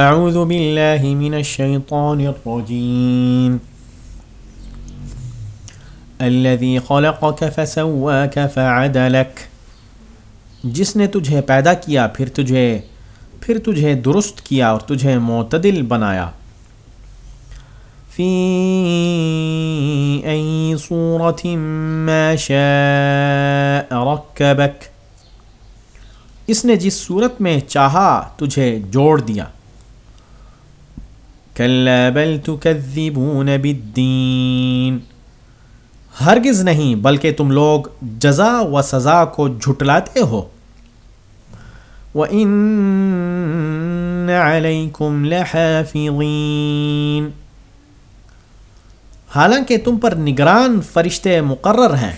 اعوذ باللہ من الشیطان الرجیم الذي خلقك فسواك فعدلك. جس نے تجھے پیدا کیا، پھر تجھے پھر تجھے درست کیا اور تجھے معتدل بنایا. فی ای صورت ما شاء رکبک اس نے جس صورت میں چاہا، تجھے جوڑ دیا. کلا بل تکذبون بالدین۔ ہرگز نہیں، بلکہ تم لوگ جزا و سزا کو جھٹلاتے ہو۔ وَإِنَّ عَلَيْكُمْ لَحَافِظِينَ۔ حالانکہ تم پر نگران فرشتے مقرر ہیں۔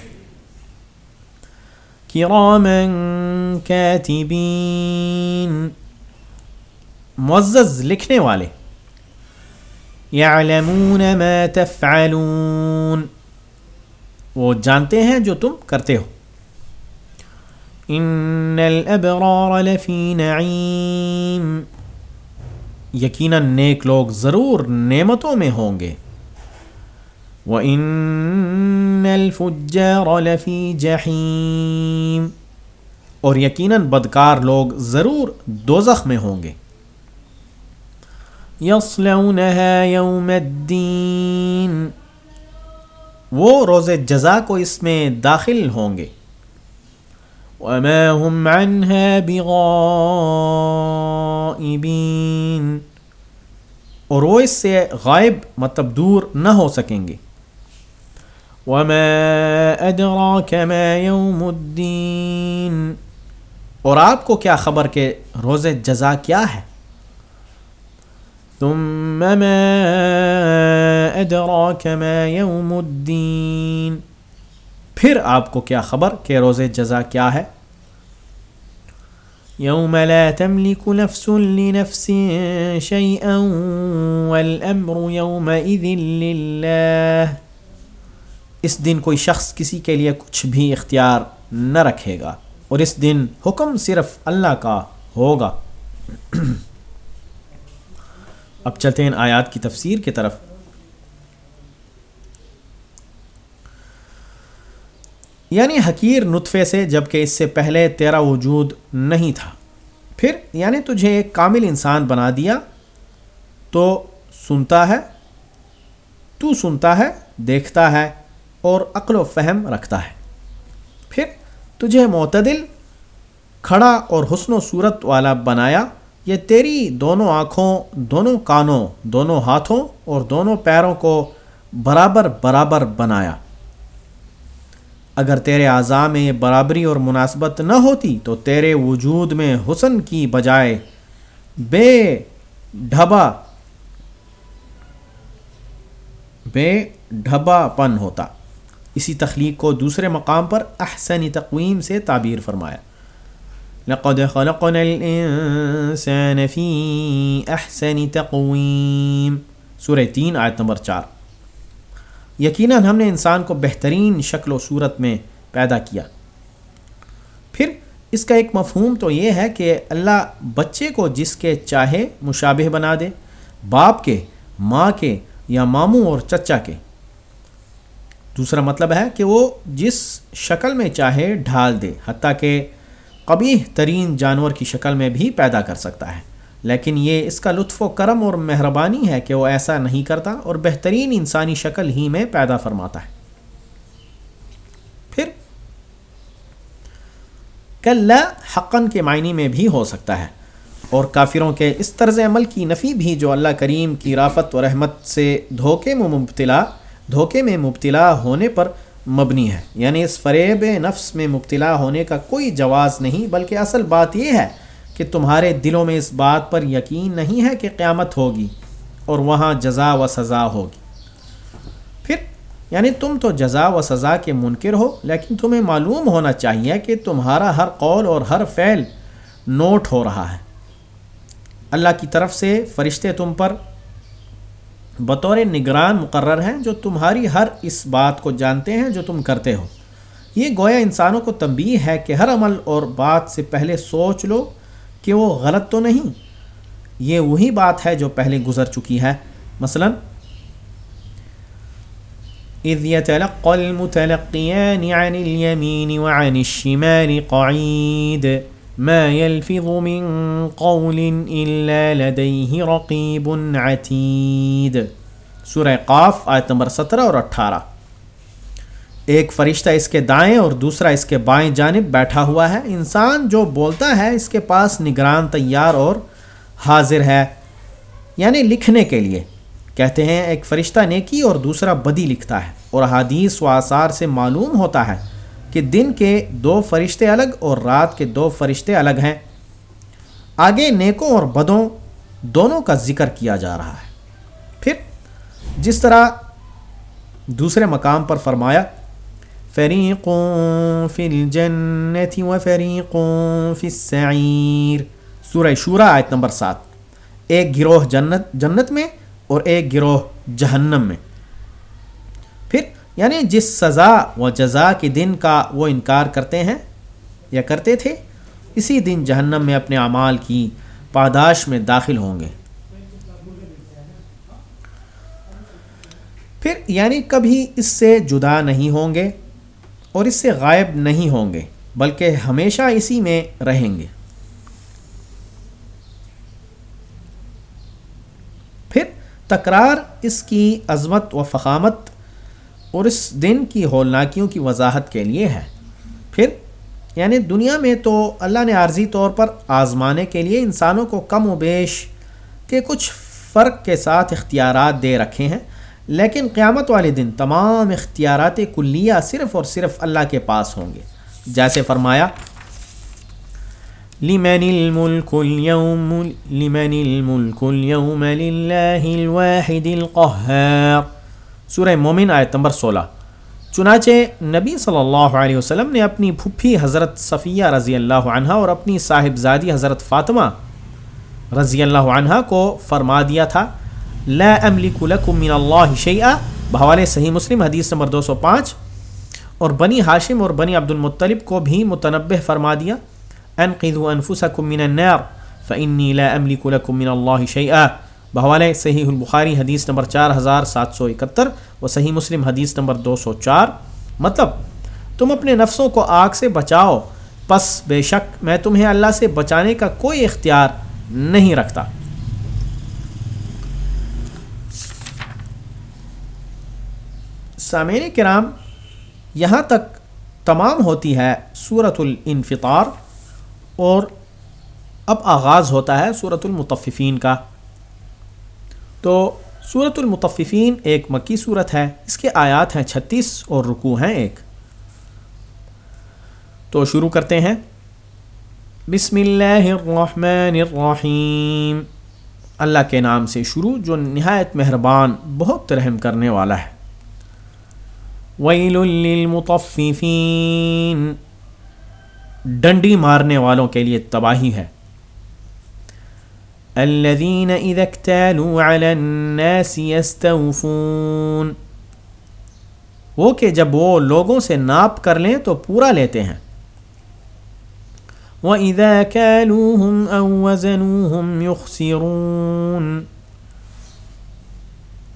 کِرَامًا كَاتِبِينَ معزز لکھنے والے۔ يَعْلَمُونَ مَا تَفْعَلُونَ۔ وہ جانتے ہیں جو تم کرتے ہو۔ ان الابرار لفی نعیم یقیناً نیک لوگ ضرور نعمتوں میں ہوں گے۔ وَإِنَّ الْفُجَّارَ لَفِي جَحِيمٍ۔ اور یقیناً بدکار لوگ ضرور دوزخ میں ہوں گے۔ يَصْلَوْنَهَا يَوْمَ الدِّينِ وہ روز جزا کو اس میں داخل ہوں گے۔ وما هم عنها بغائبین اور وہ اس سے غائب مطلب دور نہ ہو سکیں گے۔ وما ادراك ما يوم الدین اور آپ کو کیا خبر کہ روز جزا کیا ہے؟ ثم ما ادراك ما يوم الدین پھر آپ کو کیا خبر کہ روز جزا کیا ہے؟ یوم لا تملك نفس لنفس شيئا والامر يومئذ لله اس دن کوئی شخص کسی کے لیے کچھ بھی اختیار نہ رکھے گا اور اس دن حکم صرف اللہ کا ہوگا۔ اب چلتے ہیں آیات کی تفسیر کی طرف۔ یعنی حقیر نطفے سے جبکہ اس سے پہلے تیرا وجود نہیں تھا۔ پھر یعنی تجھے ایک کامل انسان بنا دیا۔ تو سنتا ہے، تو سنتا ہے، دیکھتا ہے اور عقل و فہم رکھتا ہے۔ پھر تجھے معتدل، کھڑا اور حسن و صورت والا بنایا۔ یہ تیری دونوں آنکھوں، دونوں کانوں، دونوں ہاتھوں اور دونوں پیروں کو برابر برابر بنایا۔ اگر تیرے اعضاء میں برابری اور مناسبت نہ ہوتی تو تیرے وجود میں حسن کی بجائے بے ڈھبا بے ڈھبا پن ہوتا۔ اسی تخلیق کو دوسرے مقام پر احسنی تقویم سے تعبیر فرمایا۔ لقد خلقنا الانسان فی احسن تقویم سورہ تین، آیت نمبر چار. یقیناً ہم نے انسان کو بہترین شکل و صورت میں پیدا کیا۔ پھر اس کا ایک مفہوم تو یہ ہے کہ اللہ بچے کو جس کے چاہے مشابہ بنا دے، باپ کے، ماں کے یا ماموں اور چچا کے۔ دوسرا مطلب ہے کہ وہ جس شکل میں چاہے ڈھال دے، حتیٰ کہ قبیح ترین جانور کی شکل میں بھی پیدا کر سکتا ہے۔ لیکن یہ اس کا لطف و کرم اور مہربانی ہے کہ وہ ایسا نہیں کرتا اور بہترین انسانی شکل ہی میں پیدا فرماتا ہے۔ پھر کل حقن کے معنی میں بھی ہو سکتا ہے۔ اور کافروں کے اس طرز عمل کی نفی بھی جو اللہ کریم کی رافت و رحمت سے دھوکے میں مبتلا، دھوکے میں مبتلا ہونے پر مبنی ہے۔ یعنی اس فریب نفس میں مبتلا ہونے کا کوئی جواز نہیں، بلکہ اصل بات یہ ہے کہ تمہارے دلوں میں اس بات پر یقین نہیں ہے کہ قیامت ہوگی اور وہاں جزا و سزا ہوگی۔ پھر یعنی تم تو جزا و سزا کے منکر ہو، لیکن تمہیں معلوم ہونا چاہیے کہ تمہارا ہر قول اور ہر فعل نوٹ ہو رہا ہے۔ اللہ کی طرف سے فرشتے تم پر بطور نگران مقرر ہیں جو تمہاری ہر اس بات کو جانتے ہیں جو تم کرتے ہو۔ یہ گویا انسانوں کو تنبیہ ہے کہ ہر عمل اور بات سے پہلے سوچ لو کہ وہ غلط تو نہیں۔ یہ وہی بات ہے جو پہلے گزر چکی ہے۔ مثلا، اذ يتلقى المتلقيان عن اليمين وعن الشمال قعيد۔ ما يلفظ من قول الا لديه رقيب عتيد. سورہ قاف، آیت نمبر سترہ اور اٹھارہ. ایک فرشتہ اس کے دائیں اور دوسرا اس کے بائیں جانب بیٹھا ہوا ہے. انسان جو بولتا ہے اس کے پاس نگران، تیار اور حاضر ہے یعنی لکھنے کے لیے. کہتے ہیں، ایک فرشتہ نیکی اور دوسرا بدی لکھتا ہے اور حدیث و آثار سے معلوم ہوتا ہے کہ دن کے دو فرشتے الگ اور رات کے دو فرشتے الگ ہیں۔ آگے نیکوں اور بدوں دونوں کا ذکر کیا جا رہا ہے۔ پھر جس طرح دوسرے مقام پر فرمایا فریق فی الجنت و فریق فی السعیر سورہ شورہ آیت نمبر سات۔ ایک گروہ جنت جنت میں اور ایک گروہ جہنم میں۔ یعنی جس سزا و جزا کے دن کا وہ انکار کرتے ہیں یا کرتے تھے، اسی دن جہنم میں اپنے اعمال کی پاداش میں داخل ہوں گے۔ پھر یعنی کبھی اس سے جدا نہیں ہوں گے اور اس سے غائب نہیں ہوں گے، بلکہ ہمیشہ اسی میں رہیں گے۔ پھر تکرار اس کی عظمت و فخامت اور اس دن کی ہولناکیوں کی وضاحت کے لیے ہے۔ پھر یعنی دنیا میں تو اللہ نے عارضی طور پر آزمانے کے لیے انسانوں کو کم و بیش کے کچھ فرق کے ساتھ اختیارات دے رکھے ہیں، لیکن قیامت والے دن تمام اختیارات کلیہ صرف اور صرف اللہ کے پاس ہوں گے۔ جیسے فرمایا، لمن الملك اليوم، لمن الملك اليوم لله الواحد القهار سورہ مومن آیت نمبر سولہ۔ چنانچہ نبی صلی اللہ علیہ وسلم نے اپنی پھپھی حضرت صفیہ رضی اللہ عنہ اور اپنی صاحبزادی حضرت فاطمہ رضی اللہ عنہ کو فرما دیا تھا، لا املک لکم من اللہ شیئا۔ بحوالے صحیح مسلم حدیث نمبر دو سو پانچ۔ اور بنی ہاشم اور بنی عبد المطلب کو بھی متنبع فرما دیا، انقذوا انفسکم من النار، فانی لا املک لکم من اللہ شیئا۔ بحوالے صحیح البخاری حدیث نمبر چار ہزار سات سو اکہتر و صحیح مسلم حدیث نمبر دو سو چار مطلب تم اپنے نفسوں کو آگ سے بچاؤ، پس بے شک میں تمہیں اللہ سے بچانے کا کوئی اختیار نہیں رکھتا۔ سامعین کرام، یہاں تک تمام ہوتی ہے صورت الانفطار اور اب آغاز ہوتا ہے صورت المطففین کا۔ تو صورت المطففین ایک مکی صورت ہے۔ اس کے آیات ہیں چھتیس اور رکو ہیں ایک۔ تو شروع کرتے ہیں۔ بسم اللہ الرحمن الرحیم۔ اللہ کے نام سے شروع، جو نہایت مہربان، بہت رحم کرنے والا ہے۔ ویل للمطففین۔ ڈنڈی مارنے والوں کے لیے تباہی ہے۔ الذين اذا اكتالوا على الناس يستوفون۔ وہ کہ جب وہ لوگوں سے ناپ کر لیں تو پورا لیتے ہیں۔ وَإِذَا كَالُوهُمْ أَوْ وَزَنُوهُمْ يُخْسِرُونَ۔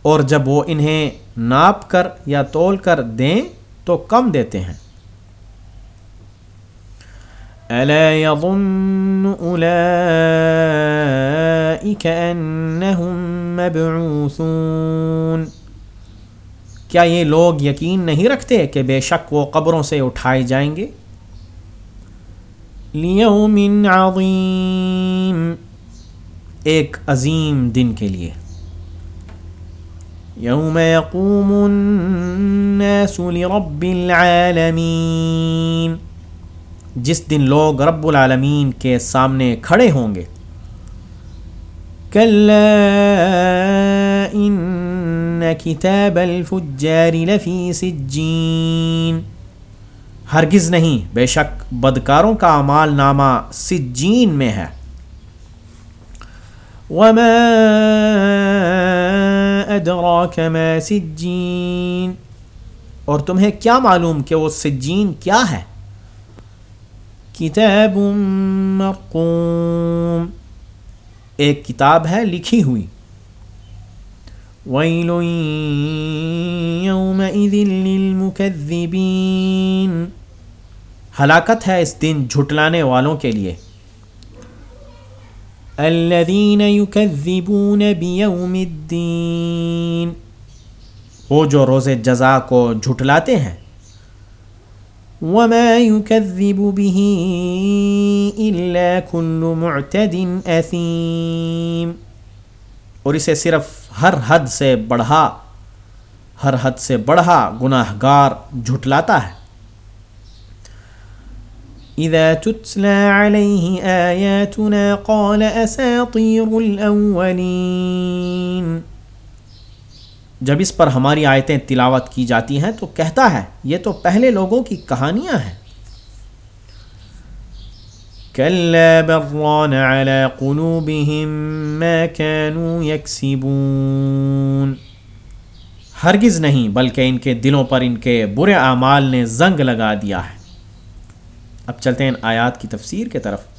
اور جب وہ انہیں ناپ کر یا تول کر دیں تو کم دیتے ہیں۔ الا يظن اولئك انهم مبعوثون؟ کیا یہ لوگ یقین نہیں رکھتے کہ بے شک وہ قبروں سے اٹھائے جائیں گے؟ لیوم عظیم ایک عظیم دن کے لیے۔ یوم یقوم الناس لرب العالمین۔ جس دن لوگ رب العالمین کے سامنے کھڑے ہوں گے۔ ان کتاب الفجار لفی سجین۔ ہرگز نہیں، بے شک بدکاروں کا اعمال نامہ سجین میں ہے۔ وما ادراک ما سجین۔ اور تمہیں کیا معلوم کہ وہ سجین کیا ہے؟ کتاب مرقوم۔ ایک کتاب ہے لکھی ہوئی۔ وَيْلٌ يَوْمَئِذٍ لِّلْمُكَذِّبِينَ ہلاکت ہے اس دن جھٹلانے والوں کے لیے۔ الذین یکذبون بیوم الدین۔ وہ جو روز جزا کو جھٹلاتے ہیں وما يكذب به الا كل معتد اثیم اور اسے صرف ہر حد سے بڑھا، ہر حد سے بڑھا گناہ گار جھٹلاتا ہے۔ اذا تتلى عليه آياتنا قال اساطير الاولين جب اس پر ہماری آیتیں تلاوت کی جاتی ہیں تو کہتا ہے، یہ تو پہلے لوگوں کی کہانیاں ہیں۔ بران على قلوبهم ما كانوا يكسبون ہرگز نہیں، بلکہ ان کے دلوں پر ان کے برے اعمال نے زنگ لگا دیا ہے۔ اب چلتے ہیں آیات کی تفسیر کے طرف۔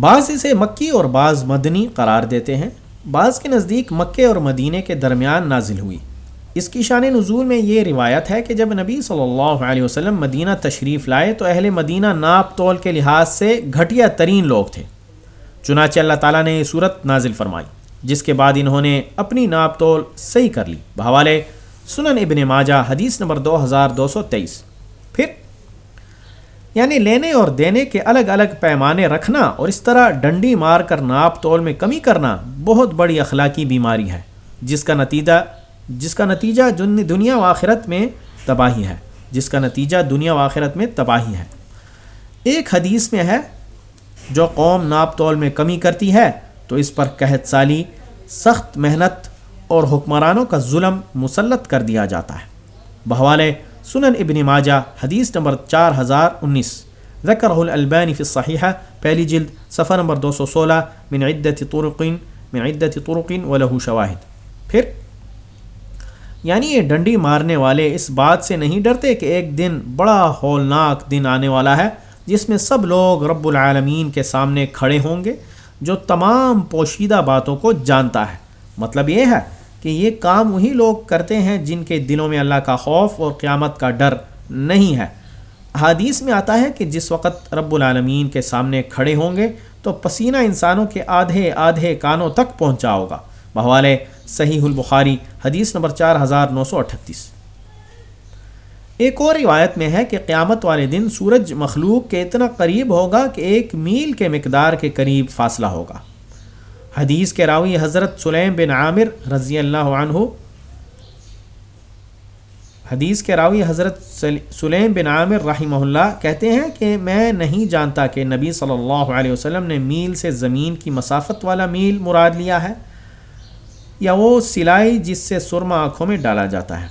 بعض اسے مکی اور بعض مدنی قرار دیتے ہیں۔ بعض کے نزدیک مکے اور مدینے کے درمیان نازل ہوئی۔ اس کی شان نزول میں یہ روایت ہے کہ جب نبی صلی اللہ علیہ وسلم مدینہ تشریف لائے تو اہل مدینہ ناپ تول کے لحاظ سے گھٹیا ترین لوگ تھے۔ چنانچہ اللہ تعالیٰ نے یہ صورت نازل فرمائی، جس کے بعد انہوں نے اپنی ناپ تول صحیح کر لی۔ بحوالے سنن ابن ماجہ، حدیث نمبر دو ہزار دو سو تیئیس۔ یعنی لینے اور دینے کے الگ الگ پیمانے رکھنا اور اس طرح ڈنڈی مار کر ناپ تول میں کمی کرنا بہت بڑی اخلاقی بیماری ہے، جس کا نتیجہ، جس کا نتیجہ دنیا و آخرت میں تباہی ہے، جس کا نتیجہ دنیا و آخرت میں تباہی ہے۔ ایک حدیث میں ہے، جو قوم ناپ تول میں کمی کرتی ہے تو اس پر قحط سالی، سخت محنت اور حکمرانوں کا ظلم مسلط کر دیا جاتا ہے۔ بحوالے سنن ابن ماجہ، حدیث نمبر چار ہزار انیس۔ ذکر البین فی الصحیحہ، پہلی جلد، صفحہ نمبر دو سو سولہ، من عدت طرقین، من عدت طرقین و لہو شواہد پھر یعنی یہ ڈنڈی مارنے والے اس بات سے نہیں ڈرتے کہ ایک دن بڑا ہولناک دن آنے والا ہے، جس میں سب لوگ رب العالمین کے سامنے کھڑے ہوں گے، جو تمام پوشیدہ باتوں کو جانتا ہے۔ مطلب یہ ہے کہ یہ کام وہی لوگ کرتے ہیں جن کے دلوں میں اللہ کا خوف اور قیامت کا ڈر نہیں ہے۔ حادیث میں آتا ہے کہ جس وقت رب العالمین کے سامنے کھڑے ہوں گے تو پسینہ انسانوں کے آدھے آدھے کانوں تک پہنچا ہوگا۔ بہوالے صحیح البخاری حدیث نمبر چار ہزار نو سو اٹھتیس۔ ایک اور روایت میں ہے کہ قیامت والے دن سورج مخلوق کے اتنا قریب ہوگا کہ ایک میل کے مقدار کے قریب فاصلہ ہوگا۔ حدیث کے راوی حضرت سلیم بن عامر رضی اللہ عنہ۔ حدیث کے راوی حضرت سلیم بن عامر رحمہ اللہ کہتے ہیں کہ میں نہیں جانتا کہ نبی صلی اللہ علیہ وسلم نے میل سے زمین کی مسافت والا میل مراد لیا ہے یا وہ سلائی جس سے سرما آنکھوں میں ڈالا جاتا ہے۔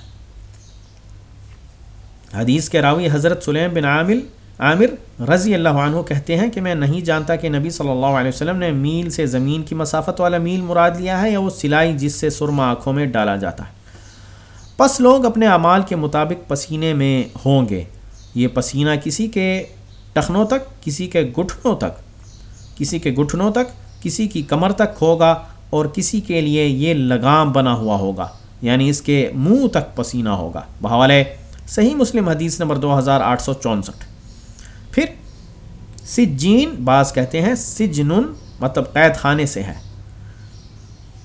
حدیث کے راوی حضرت سلیم بن عامر عامر رضی اللہ عنہ کہتے ہیں کہ میں نہیں جانتا کہ نبی صلی اللہ علیہ وسلم نے میل سے زمین کی مسافت والا میل مراد لیا ہے یا وہ سلائی جس سے سرما آنکھوں میں ڈالا جاتا ہے۔ پس لوگ اپنے اعمال کے مطابق پسینے میں ہوں گے۔ یہ پسینہ کسی کے ٹخنوں تک، کسی کے گھٹنوں تک، کسی کے گھٹنوں تک، کسی کی کمر تک ہوگا اور کسی کے لیے یہ لگام بنا ہوا ہوگا یعنی اس کے منہ تک پسینہ ہوگا۔ بحوالے صحیح مسلم حدیث نمبر دو ہزار آٹھ سو چونسٹھ۔ پھر سجین، بعض کہتے ہیں سجنن مطلب قید خانے سے ہے۔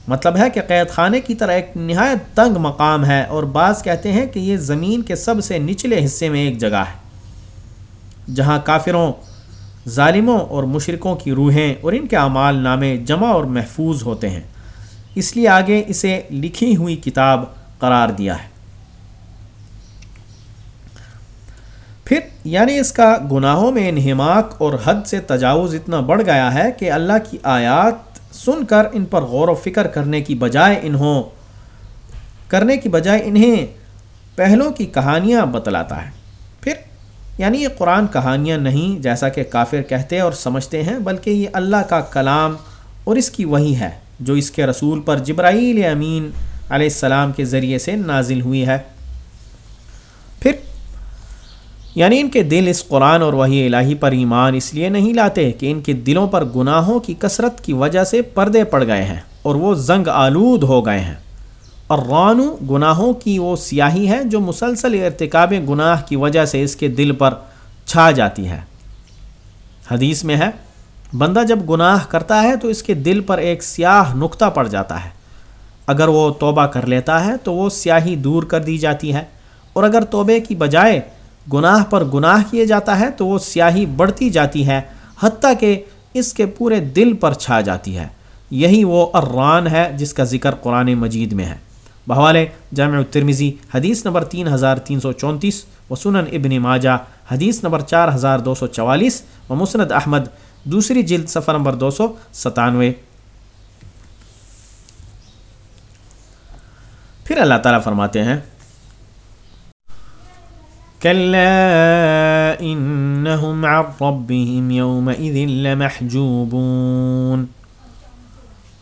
مطلب ہے کہ قید خانے کی طرح ایک نہایت تنگ مقام ہے اور بعض کہتے ہیں کہ یہ زمین کے سب سے نچلے حصے میں ایک جگہ ہے، جہاں کافروں، ظالموں اور مشرقوں کی روحیں اور ان کے اعمال نامے جمع اور محفوظ ہوتے ہیں۔ اس لیے آگے اسے لکھی ہوئی کتاب قرار دیا ہے۔ پھر یعنی اس کا گناہوں میں انہماک اور حد سے تجاوز اتنا بڑھ گیا ہے کہ اللہ کی آیات سن کر ان پر غور و فکر کرنے کی بجائے انہوں، کرنے کی بجائے انہیں پہلوں کی کہانیاں بتلاتا ہے۔ پھر یعنی یہ قرآن کہانیاں نہیں جیسا کہ کافر کہتے اور سمجھتے ہیں، بلکہ یہ اللہ کا کلام اور اس کی وہی ہے، جو اس کے رسول پر جبرائیل امین علیہ السلام کے ذریعے سے نازل ہوئی ہے۔ پھر یعنی ان کے دل اس قرآن اور وہی الہی پر ایمان اس لیے نہیں لاتے کہ ان کے دلوں پر گناہوں کی کثرت کی وجہ سے پردے پڑ گئے ہیں اور وہ زنگ آلود ہو گئے ہیں۔ اور رانو گناہوں کی وہ سیاہی ہے جو مسلسل ارتکاب گناہ کی وجہ سے اس کے دل پر چھا جاتی ہے۔ حدیث میں ہے، بندہ جب گناہ کرتا ہے تو اس کے دل پر ایک سیاہ نقطہ پڑ جاتا ہے۔ اگر وہ توبہ کر لیتا ہے تو وہ سیاہی دور کر دی جاتی ہے اور اگر توبے کی بجائے گناہ پر گناہ کیے جاتا ہے تو وہ سیاہی بڑھتی جاتی ہے، حتیٰ کہ اس کے پورے دل پر چھا جاتی ہے۔ یہی وہ اران ہے جس کا ذکر قرآن مجید میں ہے۔ بحوالے جامع ترمیزی حدیث نمبر تین ہزار تین سو چونتیس و سنن ابن ماجہ، حدیث نمبر چار ہزار دو سو چوالیس و مسند احمد، دوسری جلد صفحہ نمبر دو سو ستانوے۔ پھر اللہ تعالیٰ فرماتے ہیں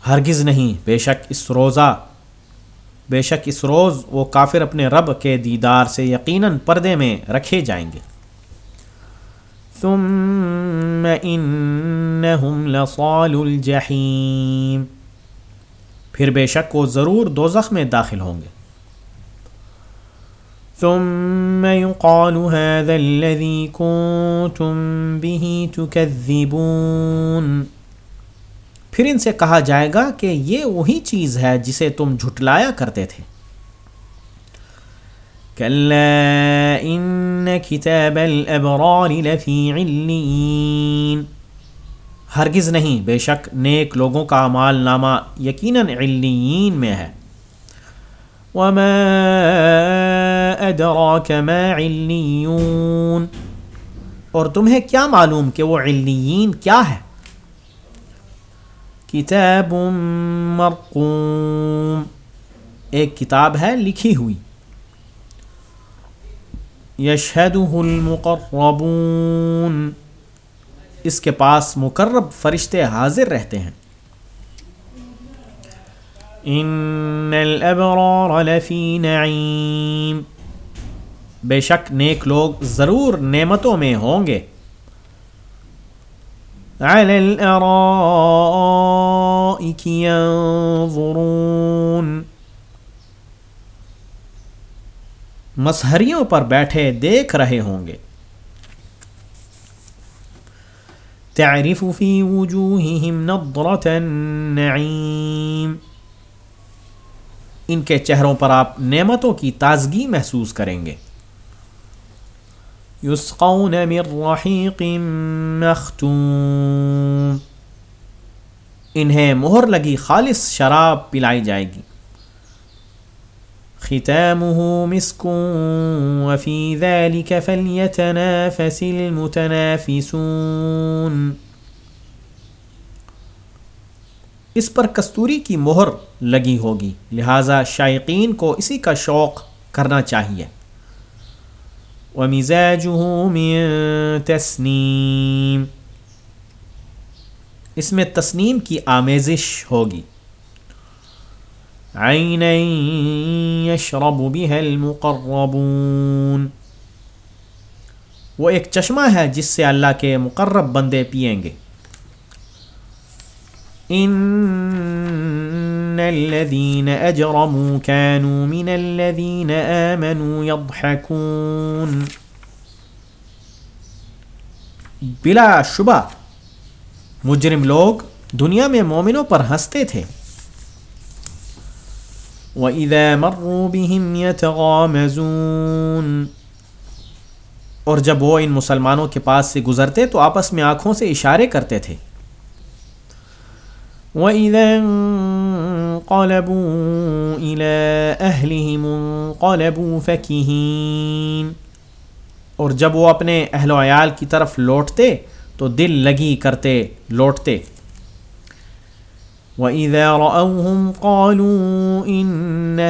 ہرگز نہیں، بے شک اس روزہ، بے شک اس روز وہ کافر اپنے رب کے دیدار سے یقیناً پردے میں رکھے جائیں گے۔ ثم انہم لصال الجحیم۔ پھر بے شک وہ ضرور دوزخ میں داخل ہوں گے۔ ثم يقال هذا الذي كنتم به تكذبون۔ پھر ان سے کہا جائے گا کہ یہ وہی چیز ہے جسے تم جھٹلایا کرتے تھے۔ ہرگز نہیں، بے شک نیک لوگوں کا مال نامہ یقیناً علین میں ہے۔ وما ما علیون اور تمہیں کیا معلوم کہ وہ علین کیا ہے؟ کتاب مرقوم۔ ایک کتاب ہے لکھی ہوئی۔ یشہدہ المقربون۔ اس کے پاس مقرب فرشتے حاضر رہتے ہیں۔ ان الابرار لفی نعیم بے شک نیک لوگ ضرور نعمتوں میں ہوں گے۔ على الارائك ينظرون۔ مسہریوں پر بیٹھے دیکھ رہے ہوں گے۔ تعرف في وجوههم نضرة النعيم۔ ان کے چہروں پر آپ نعمتوں کی تازگی محسوس کریں گے۔ یسقون من رحیق مختوم۔ انہیں مہر لگی خالص شراب پلائی جائے گی۔ ختامه مسك وفي ذلك فليتنافس المتنافسون۔ اس پر کستوری کی مہر لگی ہوگی۔ لہذا شائقین کو اسی کا شوق کرنا چاہیے۔ ومزاجه من تسنیم اس میں تسنیم کی آمیزش ہوگی۔ عین یشرب بها المقربون۔ وہ ایک چشمہ ہے جس سے اللہ کے مقرب بندے پئیں گے۔ ان الذين اجرموا كانوا من الذين امنوا يضحكون. بلا شبہ، مجرم لوگ دنیا میں مومنوں پر ہنستے تھے۔ وَإِذَا مَرُّوا بِهِمْ يَتَغَامَزُونَ۔ اور جب وہ ان مسلمانوں کے پاس سے گزرتے تو آپس میں آنکھوں سے اشارے کرتے تھے۔ وَإِذَا انقلبوا إِلَىٰ أَهْلِهِمُ انقلبوا فَكِهِينَ۔ اور جب وہ اپنے اہل و عیال کی طرف لوٹتے تو دل لگی کرتے لوٹتے۔ وَإِذَا رَأَوْهُمْ قَالُوا إِنَّ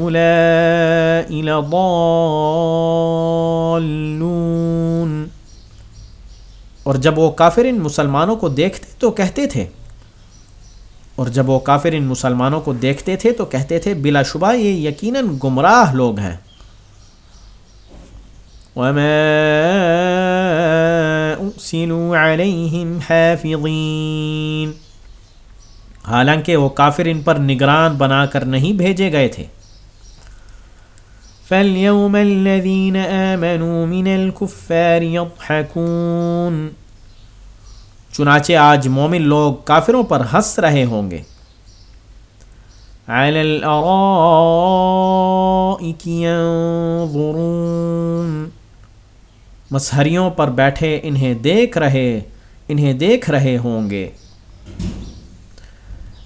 هَؤُلَاءِ لَضَالُّونَ۔ اور جب وہ کافر ان مسلمانوں کو دیکھتے تو کہتے تھے اور جب وہ کافر ان مسلمانوں کو دیکھتے تھے تو کہتے تھے، بلا شبہ یہ یقیناً گمراہ لوگ ہیں۔ وما أرسلوا حالانکہ وہ کافر ان پر نگران بنا کر نہیں بھیجے گئے تھے۔ فَالْيَوْمَ الَّذِينَ آمَنُوا مِنَ الْكُفَّارِ يَضْحَكُونَ۔ چنانچہ آج مومن لوگ کافروں پر ہنس رہے ہوں گے۔ عَلَى الْأَرَائِكِ پر بیٹھے انہیں دیکھ رہے، انہیں دیکھ رہے ہوں گے۔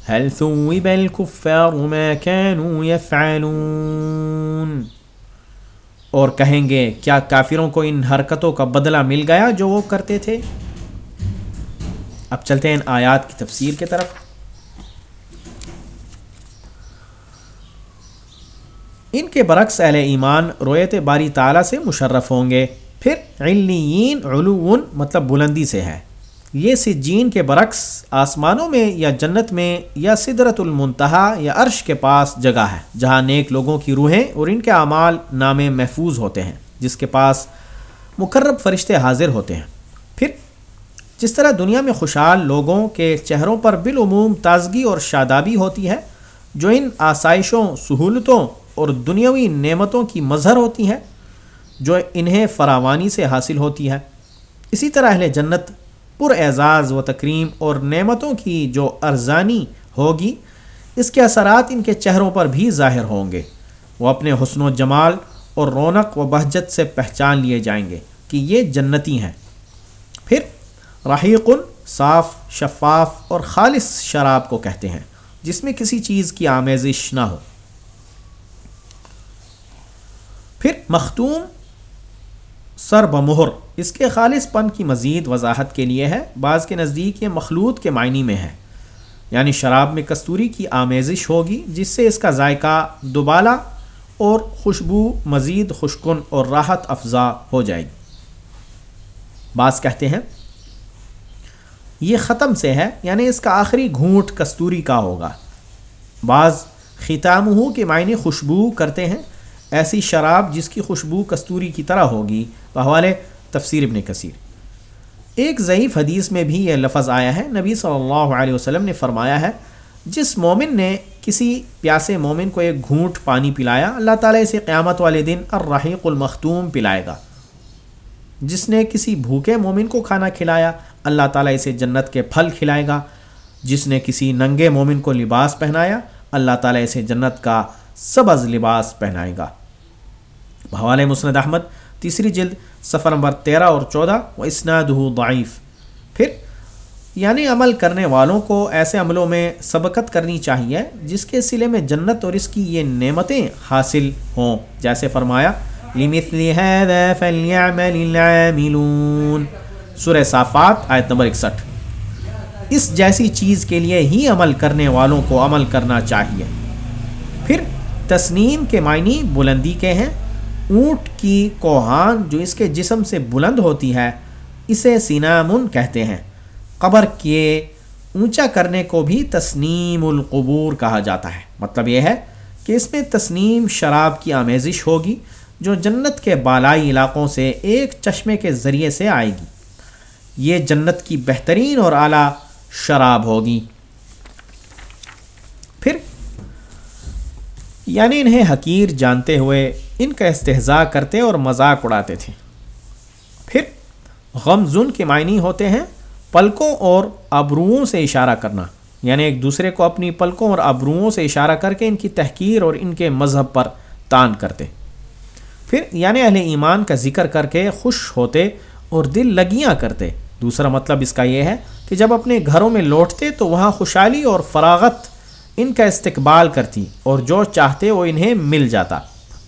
هل ثوب الكفار ما كانوا يفعلون۔ اور کہیں گے، کیا کافروں کو ان حرکتوں کا بدلہ مل گیا جو وہ کرتے تھے؟ اب چلتے ہیں ان آیات کی تفسیر کی طرف۔ ان کے برعکس اہل ایمان رویت باری تعالیٰ سے مشرف ہوں گے۔ پھر علیین علوون مطلب بلندی سے ہے یہ سجین کے برعکس آسمانوں میں یا جنت میں یا صدرت المنتہا یا عرش کے پاس جگہ ہے، جہاں نیک لوگوں کی روحیں اور ان کے اعمال نامے محفوظ ہوتے ہیں، جس کے پاس مقرب فرشتے حاضر ہوتے ہیں۔ جس طرح دنیا میں خوشحال لوگوں کے چہروں پر بالعموم تازگی اور شادابی ہوتی ہے، جو ان آسائشوں، سہولتوں اور دنیاوی نعمتوں کی مظہر ہوتی ہے جو انہیں فراوانی سے حاصل ہوتی ہے اسی طرح اہل جنت پر اعزاز و تکریم اور نعمتوں کی جو ارزانی ہوگی، اس کے اثرات ان کے چہروں پر بھی ظاہر ہوں گے۔ وہ اپنے حسن و جمال اور رونق و بہجت سے پہچان لیے جائیں گے کہ یہ جنتی ہیں۔ پھر رحیق صاف، شفاف اور خالص شراب کو کہتے ہیں، جس میں کسی چیز کی آمیزش نہ ہو۔ پھر مختوم سر بمہر اس کے خالص پن کی مزید وضاحت کے لیے ہے، بعض کے نزدیک یہ مخلوط کے معنی میں ہے۔ یعنی شراب میں کستوری کی آمیزش ہوگی، جس سے اس کا ذائقہ دوبالا اور خوشبو، مزید خوشکن اور راحت افزا ہو جائے گی۔ بعض کہتے ہیں یہ ختم سے ہے یعنی اس کا آخری گھونٹ کستوری کا ہوگا۔ بعض خطام ہو کے معنی خوشبو کرتے ہیں، ایسی شراب جس کی خوشبو کستوری کی طرح ہوگی۔ بحوالے تفسیر ابن کثیر۔ ایک ضعیف حدیث میں بھی یہ لفظ آیا ہے۔ نبی صلی اللہ علیہ وسلم نے فرمایا ہے، جس مومن نے کسی پیاسے مومن کو ایک گھونٹ پانی پلایا، اللہ تعالیٰ اسے قیامت والے دن الرحیق المختوم پلائے گا۔ جس نے کسی بھوکے مومن کو کھانا کھلایا اللہ تعالیٰ اسے جنت کے پھل کھلائے گا۔ جس نے کسی ننگے مومن کو لباس پہنایا، اللہ تعالیٰ اسے جنت کا سبز لباس پہنائے گا۔ بھوال مسند احمد، تیسری جلد سفر نمبر تیرہ اور چودہ و اسناد ضعیف۔ پھر یعنی عمل کرنے والوں کو ایسے عملوں میں سبقت کرنی چاہیے، جس کے سلے میں جنت اور اس کی یہ نعمتیں حاصل ہوں۔ جیسے فرمایا سورہ صافات، آیت نمبر اکسٹھ۔ اس جیسی چیز کے لیے ہی عمل کرنے والوں کو عمل کرنا چاہیے۔ پھر تسنیم کے معنی بلندی کے ہیں۔ اونٹ کی کوہان جو اس کے جسم سے بلند ہوتی ہے، اسے سینامن کہتے ہیں۔ قبر کے اونچا کرنے کو بھی تسنیم القبور کہا جاتا ہے۔ مطلب یہ ہے کہ اس میں تسنیم شراب کی آمیزش ہوگی، جو جنت کے بالائی علاقوں سے ایک چشمے کے ذریعے سے آئے گی۔ یہ جنت کی بہترین اور اعلیٰ شراب ہوگی۔ پھر یعنی انہیں حقیر جانتے ہوئے ان کا استحضاء کرتے اور مذاق اڑاتے تھے۔ پھر، غم زن کے معنی ہوتے ہیں پلکوں اور ابروؤں سے اشارہ کرنا۔ یعنی ایک دوسرے کو اپنی پلکوں اور ابروؤں سے اشارہ کر کے ان کی تحقیر اور ان کے مذہب پر تان کرتے۔ پھر یعنی اہل ایمان کا ذکر کر کے خوش ہوتے اور دل لگیاں کرتے۔ دوسرا مطلب اس کا یہ ہے کہ جب اپنے گھروں میں لوٹتے تو وہاں خوشحالی اور فراغت ان کا استقبال کرتی اور جو چاہتے وہ انہیں مل جاتا۔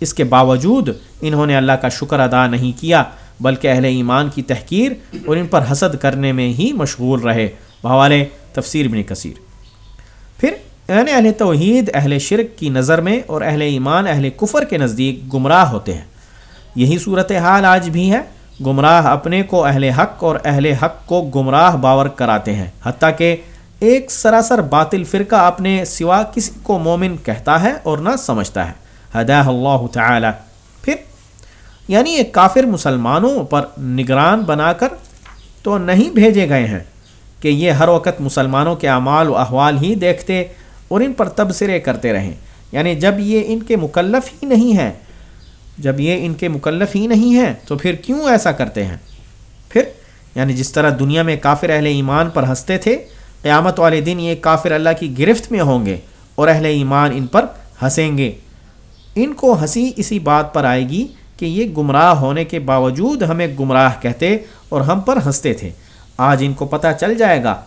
اس کے باوجود انہوں نے اللہ کا شکر ادا نہیں کیا، بلکہ اہل ایمان کی تحقیر اور ان پر حسد کرنے میں ہی مشغول رہے۔ بحوالے تفسیر بن کثیر۔ پھر یعنی اہل توحید، اہل شرک کی نظر میں اور اہل ایمان، اہل کفر کے نزدیک گمراہ ہوتے ہیں۔ یہی صورت حال آج بھی ہے۔ گمراہ اپنے کو اہل حق اور اہل حق کو گمراہ باور کراتے ہیں۔ حتیٰ کہ ایک سراسر باطل فرقہ اپنے سوا کسی کو مومن کہتا ہے اور نہ سمجھتا ہے۔ ہدا اللہ تعالی۔ پھر یعنی ایک کافر مسلمانوں پر نگران بنا کر تو نہیں بھیجے گئے ہیں کہ یہ ہر وقت مسلمانوں کے اعمال و احوال ہی دیکھتے اور ان پر تبصرے کرتے رہیں۔ یعنی جب یہ ان کے مکلف ہی نہیں ہیں جب یہ ان کے مکلف ہی نہیں ہیں، تو پھر کیوں ایسا کرتے ہیں؟ پھر یعنی جس طرح دنیا میں کافر اہل ایمان پر ہنستے تھے، قیامت والے دن یہ کافر اللہ کی گرفت میں ہوں گے اور اہل ایمان ان پر ہنسیں گے۔ ان کو ہنسی اسی بات پر آئے گی کہ یہ گمراہ ہونے کے باوجود ہمیں گمراہ کہتے اور ہم پر ہنستے تھے۔ آج ان کو پتہ چل جائے گا۔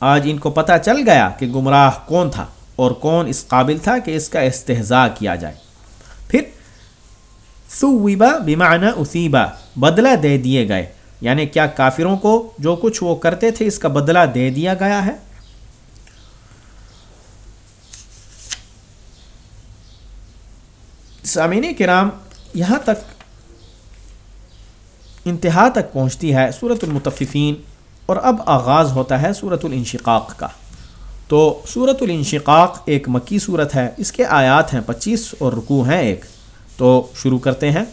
آج ان کو پتہ چل گیا کہ گمراہ کون تھا اور کون اس قابل تھا کہ اس کا استحضاء کیا جائے۔ سویبا بیمانہ اسیبا بدلہ دے دیے گئے۔ یعنی کیا کافروں کو جو کچھ وہ کرتے تھے اس کا بدلہ دے دیا گیا ہے؟ سامعین کرام، یہاں تک انتہا تک پہنچتی ہے صورت المتففین اور اب آغاز ہوتا ہے صورت الانشقاق کا۔ تو صورت الانشقاق ایک مکی صورت ہے، اس کے آیات ہیں پچیس اور رکوع ہیں ایک۔ تو شروع کرتے ہیں۔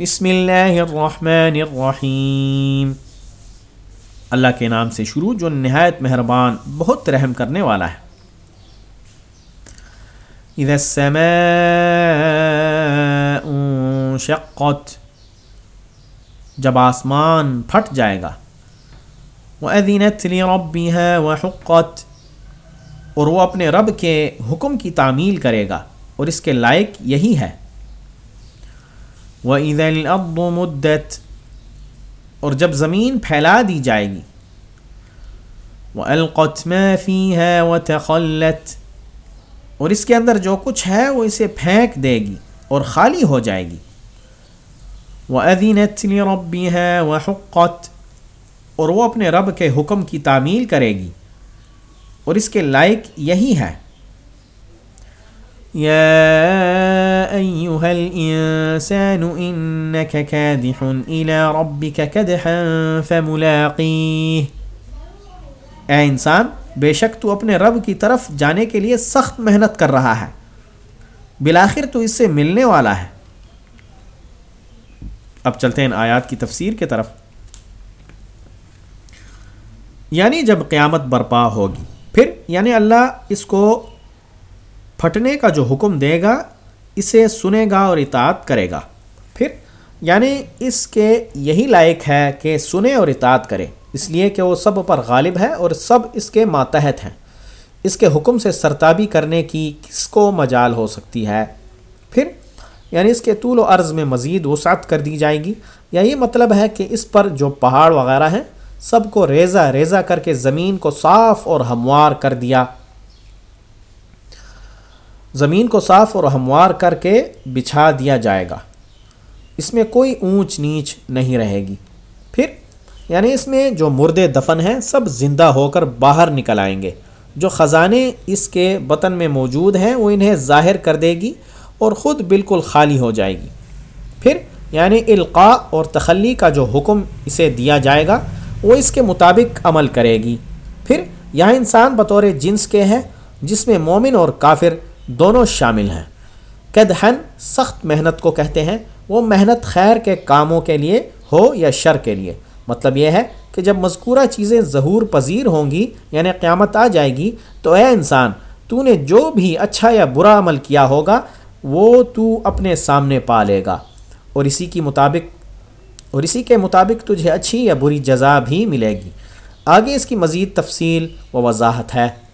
بسم اللہ الرحمن الرحیم۔ اللہ کے نام سے شروع، جو نہایت مہربان، بہت رحم کرنے والا ہے۔ اذا السماء شقت جب آسمان پھٹ جائے گا۔ وَأَذِنَتْ لِرَبِّهَا وَحُقَّتْ، اور وہ اپنے رب کے حکم کی تعمیل کرے گا۔ اور اس کے لائق یہی ہے۔ وَإِذَا الْأَرْضُ مُدَّتْ، اور جب زمین پھیلا دی جائے گی۔ وَأَلْقَتْ مَا فِيهَا وَتَخَلَّتْ۔ اور اس کے اندر جو کچھ ہے وہ اسے پھینک دے گی اور خالی ہو جائے گی۔ وَأَذِنَتْ لِرَبِّهَا وَحُقَّتْ۔ اور وہ اپنے رب کے حکم کی تعمیل کرے گی۔ اور اس کے لائق یہی ہے۔ یا ایوہا الانسان انکا کادح الى ربک کدحا فملاقیہ اے انسان، بے شک تو اپنے رب کی طرف جانے کے لیے سخت محنت کر رہا ہے۔ بلاخر تو اس سے ملنے والا ہے۔ اب چلتے ہیں آیات کی تفسیر کے طرف۔ یعنی جب قیامت برپا ہوگی، پھر یعنی اللہ اس کو پھٹنے کا جو حکم دے گا، اسے سنے گا اور اطاعت کرے گا۔ پھر یعنی اس کے یہی لائق ہے کہ سنے اور اطاعت کرے۔ اس لیے کہ وہ سب پر غالب ہے اور سب اس کے ماتحت ہیں۔ اس کے حکم سے سرتابی کرنے کی کس کو مجال ہو سکتی ہے؟ پھر یعنی اس کے طول و عرض میں مزید وسعت کر دی جائے گی۔ یا یہ مطلب ہے کہ اس پر جو پہاڑ وغیرہ ہیں، سب کو ریزہ ریزہ کر کے زمین کو صاف اور ہموار کر دیا۔ زمین کو صاف اور ہموار کر کے بچھا دیا جائے گا۔ اس میں کوئی اونچ نیچ نہیں رہے گی۔ پھر یعنی اس میں جو مردے دفن ہیں، سب زندہ ہو کر باہر نکل آئیں گے۔ جو خزانے اس کے بطن میں موجود ہیں، وہ انہیں ظاہر کر دے گی اور خود بالکل خالی ہو جائے گی۔ پھر یعنی القاع اور تخلی کا جو حکم اسے دیا جائے گا، وہ اس کے مطابق عمل کرے گی۔ پھر، یہاں انسان بطور جنس کے ہیں، جس میں مومن اور کافر دونوں شامل ہیں۔ قدحن سخت محنت کو کہتے ہیں، وہ محنت خیر کے کاموں کے لیے ہو یا شر کے لیے۔ مطلب یہ ہے کہ جب مذکورہ چیزیں ظہور پذیر ہوں گی یعنی قیامت آ جائے گی، تو اے انسان، تو نے جو بھی اچھا یا برا عمل کیا ہوگا، وہ تو اپنے سامنے پا لے گا۔ اور اسی کی مطابق، اور اسی کے مطابق تجھے اچھی یا بری جزا بھی ملے گی۔ آگے اس کی مزید تفصیل و وضاحت ہے۔